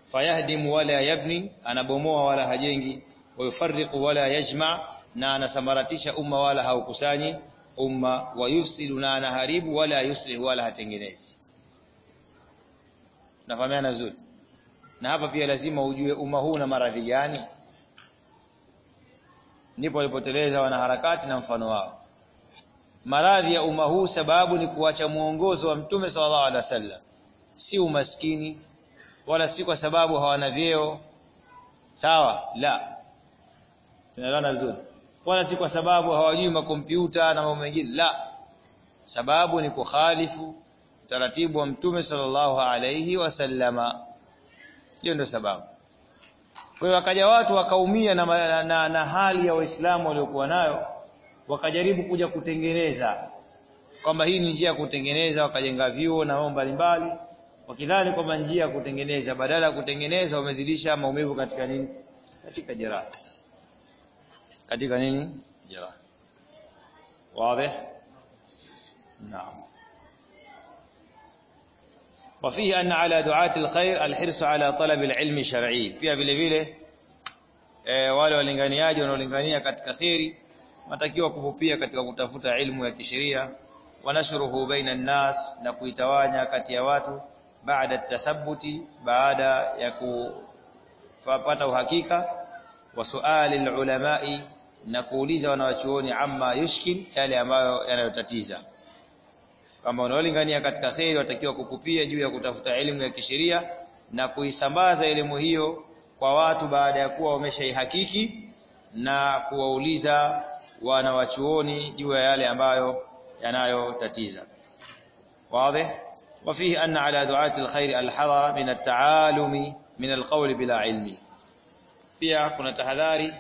Fayahdimu wala yabni anabomoa wala hajengi. Wayufarriqu wala yajma na anasamaratisha umma wala haukusanyi umma. Wayufsidu na anaharibu wala yuslih wala hatengenezi. Nafahamiana vizuri? Na hapa pia lazima ujue umma huu na maradhi gani. Ndipo walipoteleza wanaharakati na mfano wao maradhi ya umma huu sababu ni kuacha muongozo wa mtume sallallahu alaihi wasallam. Si umaskini wala si kwa sababu hawana vyeo. Sawa? La. Tunaelewana vizuri? Wala si kwa sababu hawajui makompyuta na mambo mengine. La. Sababu ni kukhalifu utaratibu wa mtume sallallahu alaihi wasallama hiyo ndio sababu. Kwa hiyo wakaja watu wakaumia na, na, na, na hali ya waislamu waliokuwa nayo wakajaribu kuja kutengeneza kwamba hii ni njia ya kutengeneza wakajenga vyuo na mambo mbalimbali wakidhani kwamba njia ya kutengeneza badala ya kutengeneza wamezidisha maumivu katika nini katika jeraha katika nini jeraha wazi naam وفيه أن على دعاة الخير الحرص على طلب العلم الشرعي pia vile vile e, wale walinganiaji wanaolingania katika khairi matakiwa kupupia katika kutafuta ilmu ya kisheria. Wanashruhu baina nnas na kuitawanya kati ya watu baada tathabuti baada ya kupata uhakika. Wa suali ulamai na kuuliza wanawachuoni amma yushkin yale ambayo yanayotatiza. Kama unaolingania katika khairi watakiwa kukupia juu ya kutafuta elimu ya kisheria na kuisambaza elimu hiyo kwa watu baada ya kuwa wameshaihakiki na kuwauliza wanawachuoni juu ya yale ambayo yanayotatiza wazi وفيه أن على دعاة الخير الحذر من التعالم من القول بلا علم pia kuna tahadhari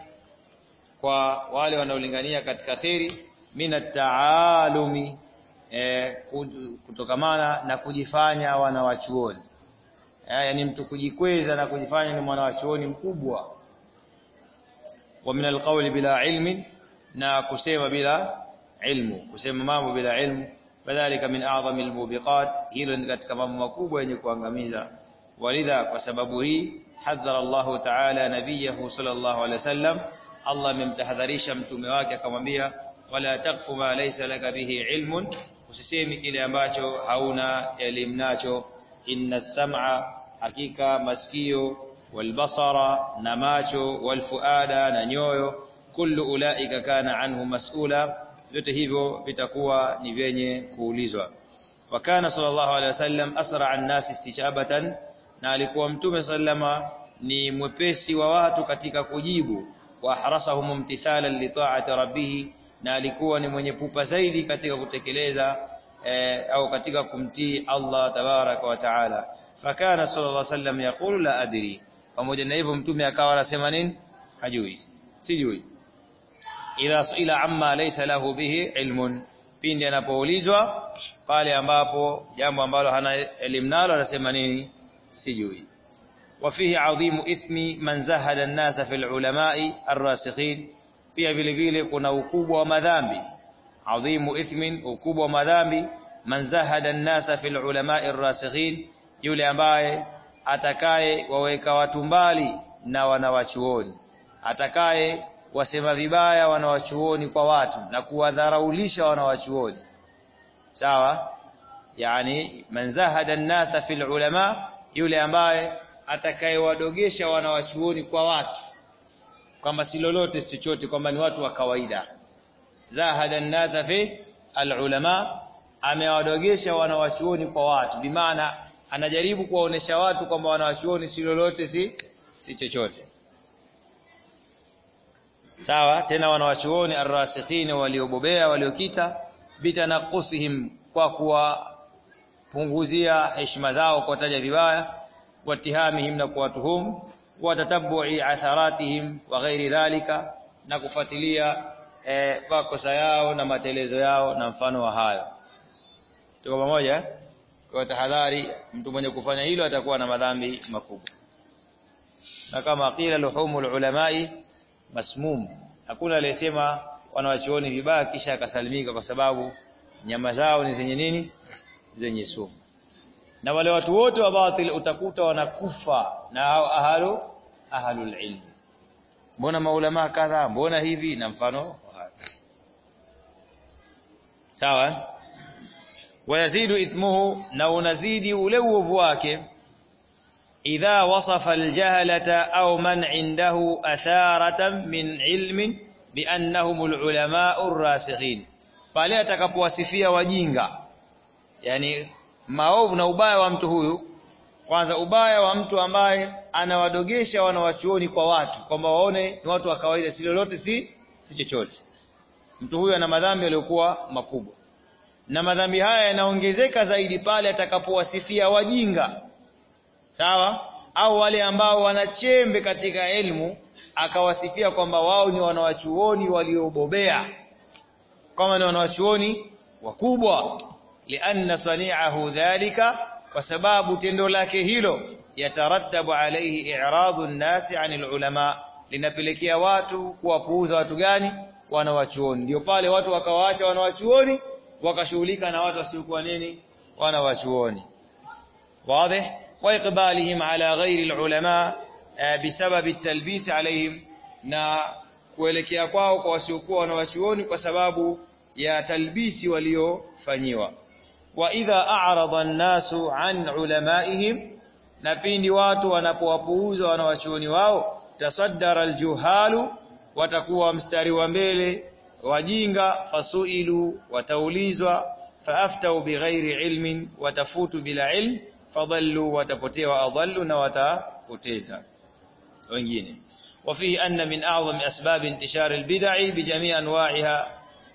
kwa wale wanaolingania katika khairi min at-taalumi eh, kutokamana na kujifanya wanawachuoni eh, yani mtu kujikweza na kujifanya ni mwanawachuoni mkubwa wa min alqawli bila ilmi na kusema bila ilmu kusema mambo bila ilmu. Fadhalika min a'zami almubiqat hilo ni katika mambo makubwa yenye kuangamiza. Walidha kwa sababu hii hadhara Allah ta'ala nabiyahu sallallahu alaihi wasallam Allah amemtahadharisha mtume wake akamwambia wala takfu ma laysa laka bihi ilmun usisemi kile ambacho hauna elimu nacho. Inna sam'a hakika masikio walbasara na macho walfuada na nyoyo kullu ulaika kana anhu mas'ula vyote hivyo vitakuwa ni vyenye kuulizwa. Wa kana sallallahu alaihi wasallam asra an-nas istijabatan na alikuwa mtume sallama ni mwepesi wa watu katika kujibu wa harasahum imtithalan li ta'ati rabbih na alikuwa ni mwenye pupa zaidi katika kutekeleza eh, au katika kumtii Allah tabaraka wa taala. Fakana sallallahu alaihi wasallam yaqulu la adri pamoja na hivyo mtume akawa anasema nini? Hajui. Sijui idha suila amma laysa lahu bihi ilmun pindi anapoulizwa pale ambapo jambo ambalo hana elimu nalo anasema nini sijui وفيه عظيم إثم من زهد الناس في العلماء الراسخين pia vile vile kuna ukubwa wa madhambi adhimu ithmin ukubwa wa madhambi man zahada an-nasa fil ulama'i ar-rasikhin yule ambaye atakaye waweka watu mbali na wanawachuoni atakaye wasema vibaya wanawachuoni kwa watu na kuwadharaulisha wanawachuoni. Sawa? Yani man zahada an-nasa fil ulama yule ambaye atakayewadogesha wanawachuoni kwa watu kwamba si lolote si chochote kwamba ni watu wa kawaida. Zahada an-nasa fi al-ulama amewadogesha wanawachuoni kwa watu. Bimaana anajaribu kuwaonesha watu kwamba wanawachuoni si lolote si si chochote sawa tena wanawachuoni arrasikhini waliobobea waliokita bitanaqusihim kwa kuwapunguzia heshima zao kwa taja vibaya watihamihim na kuwatuhumu watatabu'i atharatihim wa ghairi dhalika na kufuatilia eh, makosa yao na matelezo yao na mfano wa hayo tuko pamoja eh? kwa tahadhari mtu mwenye kufanya hilo atakuwa na madhambi makubwa na kama qila luhumul ulamai masmum. Hakuna aliyesema wanawachuoni vibaya kisha akasalimika kwa sababu nyama zao ni zenye nini? Zenye sumu. Na wale watu wote wa batil utakuta wanakufa na ahalu ahalul ilmi. Mbona maulama kadha mbona hivi na mfano sawa wayazidu ithmuhu na unazidi ule uovu wake idha wasafa aljahalata au man indahu atharatan min ilmin biannahum alulama arrasikhin pale atakapowasifia wajinga yani maovu na ubaya wa mtu huyu kwanza ubaya wa mtu ambaye anawadogesha wanawachuoni kwa watu kwamba waone ni watu wa kawaida si lolote si si chochote. Mtu huyu ana madhambi yaliyokuwa makubwa. Na madhambi haya yanaongezeka zaidi pale atakapowasifia wajinga sawa? Au wale ambao wanachembe katika elimu akawasifia kwamba wao ni wanawachuoni waliobobea. Kama ni wanawachuoni wakubwa. Lianna sani'ahu dhalika kwa sababu tendo lake hilo yatarattabu alayhi i'radu an-nasi 'anil ulama linapelekea watu kuwapuuza watu gani? Wanawachuoni. Ndio pale watu wakawaacha wanawachuoni wakashughulika na watu wasiokuwa nini? Wanawachuoni. Wazi وإقبالهم على غير العلماء بسبب التلبيس عليهم na kuelekea kwao kwa wasiokuwa wanawachuoni kwa sababu ya talbisi waliofanyiwa wa idha a'rada an-nasu an ulamaihim na pindi watu wanapowapuuza wanawachuoni wao tasaddara al-juhalu watakuwa mstari wa mbele wajinga fasuilu wataulizwa faaftau bighairi ilmin watafutu bila ilm fadallu watapotea wa adallu na watapoteza. Wengine wafihi anna min a'zami asbab intishar albid'i bi jami' anwa'iha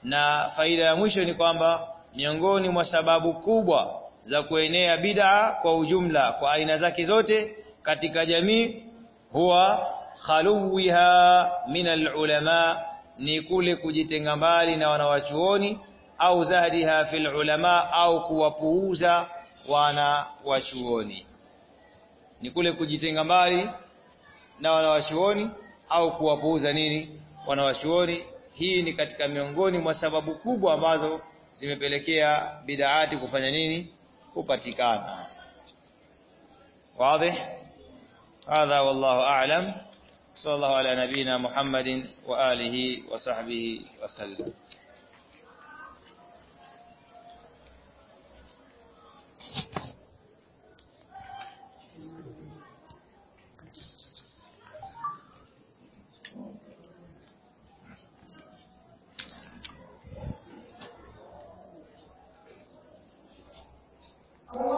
na faida ya mwisho ni kwamba miongoni mwa sababu kubwa za kuenea bid'a kwa ujumla kwa aina zake zote katika jamii huwa khaluwiha min alulama ni kule kujitenga mbali na wanawachuoni au zahdiha fil ulama au kuwapuuza wana wachuoni ni kule kujitenga mbali na wana wa chuoni au kuwapuuza nini wana wachuoni hii ni katika miongoni mwa sababu kubwa ambazo zimepelekea bidaati kufanya nini? Kupatikana. Wazi? Hadha wallahu a'lam. Sallallahu ala nabina muhammadin wa alihi wa sahbihi wasallam